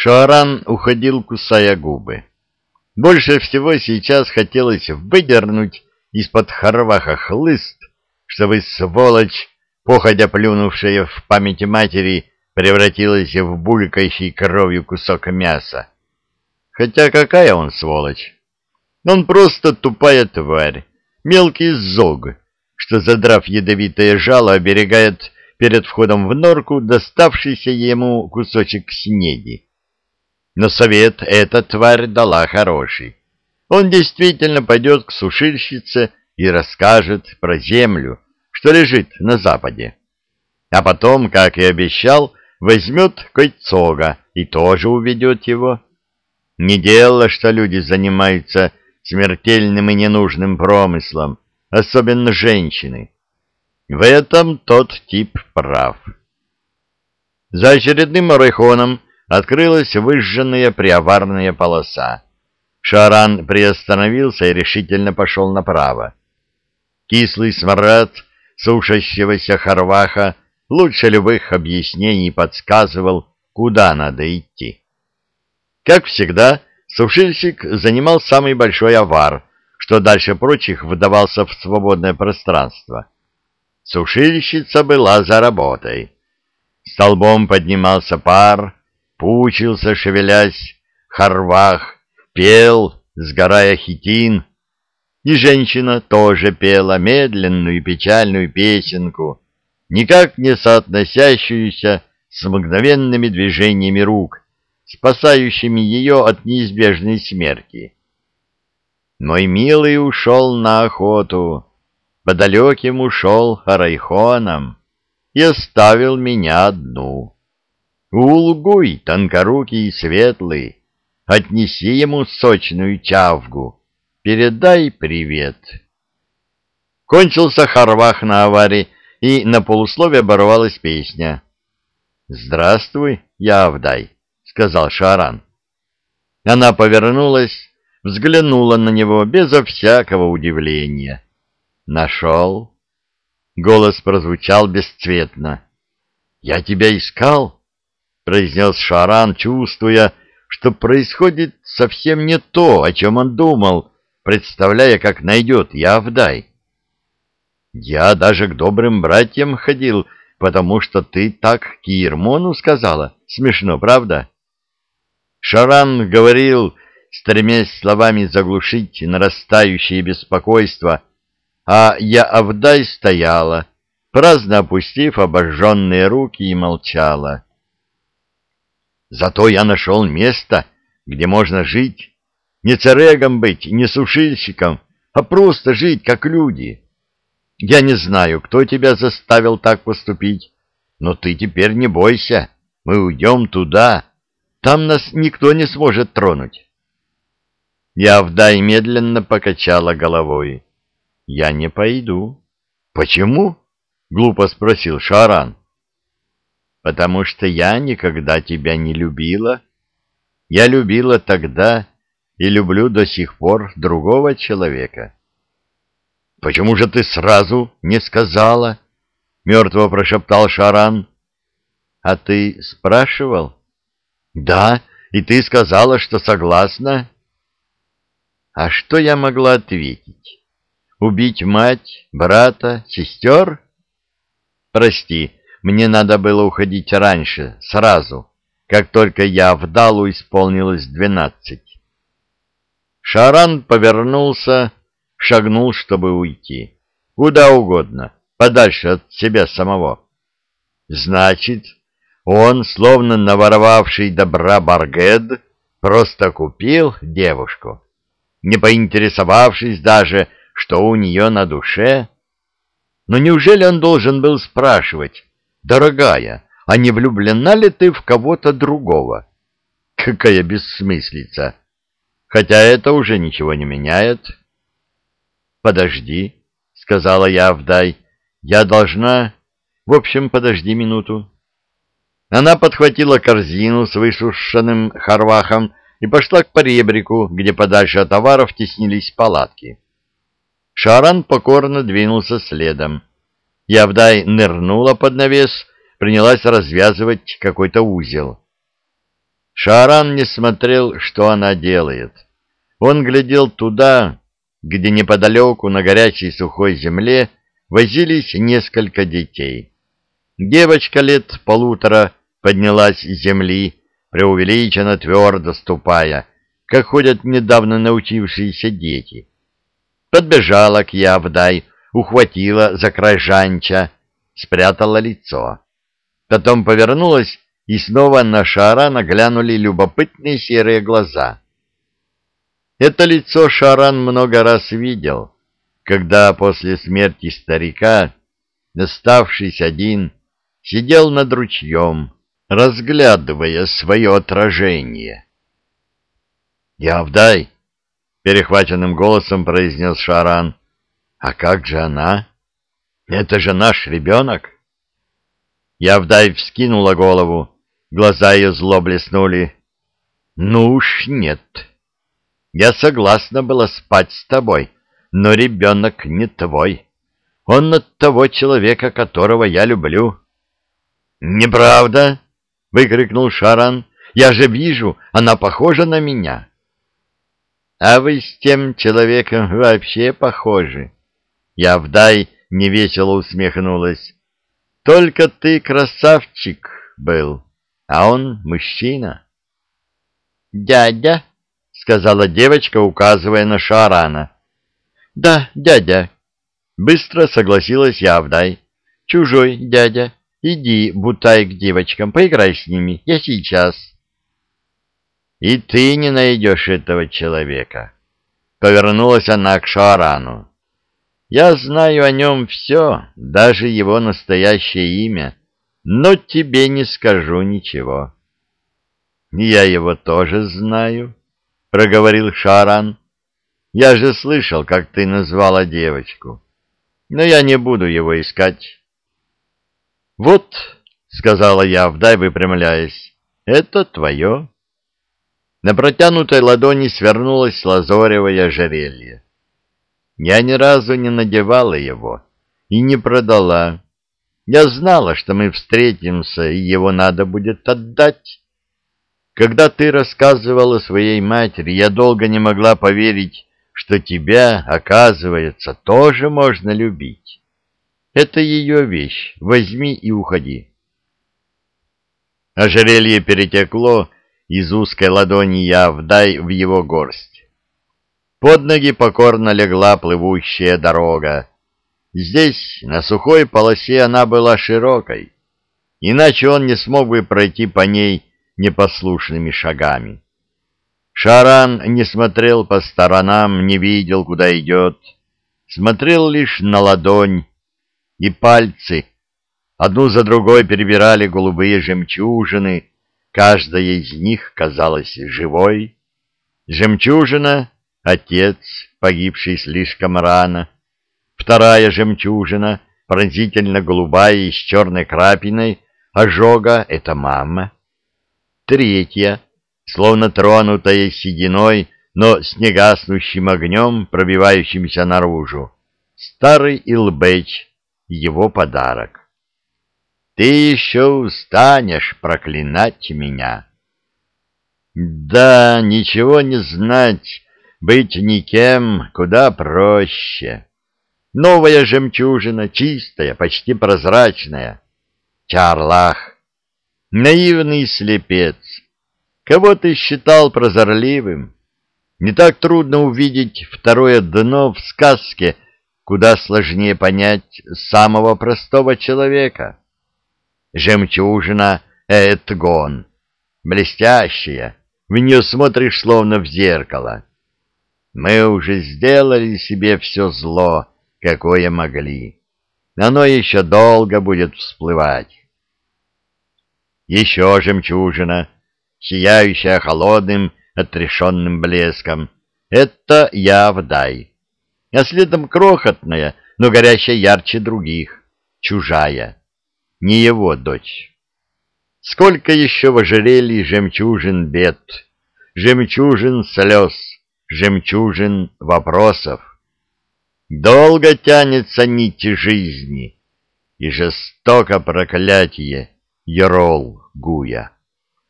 Шоаран уходил, кусая губы. Больше всего сейчас хотелось выдернуть из-под хорваха хлыст, чтобы сволочь, походя плюнувшая в памяти матери, превратилась в булькающий кровью кусок мяса. Хотя какая он сволочь? Он просто тупая тварь, мелкий зог, что, задрав ядовитое жало, оберегает перед входом в норку доставшийся ему кусочек снеди. Но совет эта тварь дала хороший. Он действительно пойдет к сушильщице и расскажет про землю, что лежит на западе. А потом, как и обещал, возьмет Койцога и тоже уведет его. Не дело, что люди занимаются смертельным и ненужным промыслом, особенно женщины. В этом тот тип прав. За очередным орехоном открылась выжженная приаварная полоса. Шаран приостановился и решительно пошел направо. Кислый смрад сушащегося хорваха лучше любых объяснений подсказывал, куда надо идти. Как всегда, сушильщик занимал самый большой авар, что дальше прочих выдавался в свободное пространство. Сушильщица была за работой. Столбом поднимался пар, пучился, шевелясь, хорвах, пел, сгорая хитин, и женщина тоже пела медленную печальную песенку, никак не соотносящуюся с мгновенными движениями рук, спасающими ее от неизбежной смерти. Мой милый ушел на охоту, по далеким ушел Райхоном и оставил меня одну. Улгуй, тонкорукий и светлый, отнеси ему сочную чавгу, передай привет. Кончился Харвах на аварии, и на полусловие оборвалась песня. «Здравствуй, Явдай», — сказал Шаран. Она повернулась, взглянула на него безо всякого удивления. «Нашел?» Голос прозвучал бесцветно. «Я тебя искал?» Произнес Шаран, чувствуя, что происходит совсем не то, о чем он думал, представляя, как найдет Явдай. Я даже к добрым братьям ходил, потому что ты так Кирмону сказала. Смешно, правда? Шаран говорил, стремясь словами заглушить нарастающее беспокойство, а я Авдай стояла, праздно опустив обожженные руки и молчала. Зато я нашел место, где можно жить. Не царегом быть, не сушильщиком, а просто жить, как люди. Я не знаю, кто тебя заставил так поступить, но ты теперь не бойся, мы уйдем туда, там нас никто не сможет тронуть. Явдай медленно покачала головой. Я не пойду. Почему? Глупо спросил Шаран потому что я никогда тебя не любила. Я любила тогда и люблю до сих пор другого человека. — Почему же ты сразу не сказала? — мертво прошептал Шаран. — А ты спрашивал? — Да, и ты сказала, что согласна. — А что я могла ответить? Убить мать, брата, сестер? — Прости, мне надо было уходить раньше, сразу, как только я вдалу исполнилось двенадцать. Шаран повернулся, шагнул, чтобы уйти. Куда угодно, подальше от себя самого. Значит, он, словно наворовавший добра Баргед, просто купил девушку, не поинтересовавшись даже, что у нее на душе. Но неужели он должен был спрашивать, Дорогая, а не влюблена ли ты в кого-то другого? Какая бессмыслица! Хотя это уже ничего не меняет. Подожди, сказала я Авдай, я должна... В общем, подожди минуту. Она подхватила корзину с высушенным харвахом и пошла к поребрику, где подальше от товаров теснились палатки. Шаран покорно двинулся следом. Явдай нырнула под навес, принялась развязывать какой-то узел. Шааран не смотрел, что она делает. Он глядел туда, где неподалеку на горячей сухой земле возились несколько детей. Девочка лет полутора поднялась с земли, преувеличенно твердо ступая, как ходят недавно научившиеся дети. Подбежала к Явдай, ухватила за край жанча, спрятала лицо. Потом повернулась, и снова на Шара наглянули любопытные серые глаза. Это лицо Шаран много раз видел, когда после смерти старика, оставшись один, сидел над ручьем, разглядывая свое отражение. «Явдай!» — перехваченным голосом произнес Шаран. «А как же она? Это же наш ребенок!» Явдай вскинула голову, глаза ее зло блеснули. «Ну уж нет!» Я согласна была спать с тобой, но ребенок не твой. Он от того человека, которого я люблю. — Неправда! — выкрикнул Шаран. — Я же вижу, она похожа на меня. — А вы с тем человеком вообще похожи. Я вдай невесело усмехнулась. — Только ты красавчик был, а он мужчина. — Дядя! — сказала девочка, указывая на Шарана. — Да, дядя. Быстро согласилась Явдай. — Чужой дядя. Иди, бутай к девочкам, поиграй с ними. Я сейчас. — И ты не найдешь этого человека. Повернулась она к Шарану. — Я знаю о нем все, даже его настоящее имя, но тебе не скажу ничего. — Я его тоже знаю, — проговорил Шаран. — Я же слышал, как ты назвала девочку. Но я не буду его искать. — Вот, — сказала я, вдай выпрямляясь, — это твое. На протянутой ладони свернулось лазоревое ожерелье. Я ни разу не надевала его и не продала. Я знала, что мы встретимся, и его надо будет отдать. Когда ты рассказывала своей матери, я долго не могла поверить, что тебя, оказывается, тоже можно любить. Это ее вещь. Возьми и уходи. Ожерелье перетекло из узкой ладони Явдай в его горсть. Под ноги покорно легла плывущая дорога. Здесь, на сухой полосе, она была широкой, иначе он не смог бы пройти по ней непослушными шагами. Шаран не смотрел по сторонам, не видел, куда идет, смотрел лишь на ладонь, и пальцы одну за другой перебирали голубые жемчужины, каждая из них казалась живой. Жемчужина — отец, погибший слишком рано, вторая жемчужина, пронзительно голубая и с черной крапиной, ожога — это мама. Третья, словно тронутая сединой, но с негаснущим огнем, пробивающимся наружу. Старый Илбэч, его подарок. Ты еще устанешь проклинать меня. Да, ничего не знать, быть никем куда проще. Новая жемчужина, чистая, почти прозрачная. Чарлах, Наивный слепец. Кого ты считал прозорливым? Не так трудно увидеть второе дно в сказке, куда сложнее понять самого простого человека. Жемчужина — Этгон, блестящая, в нее смотришь словно в зеркало. Мы уже сделали себе все зло, какое могли. Оно еще долго будет всплывать еще жемчужина, сияющая холодным, отрешенным блеском. Это Явдай. А следом крохотная, но горящая ярче других, чужая, не его дочь. Сколько еще в ожерелье жемчужин бед, жемчужин слез, жемчужин вопросов. Долго тянется нить жизни, и жестоко проклятие — Ерол Гуя.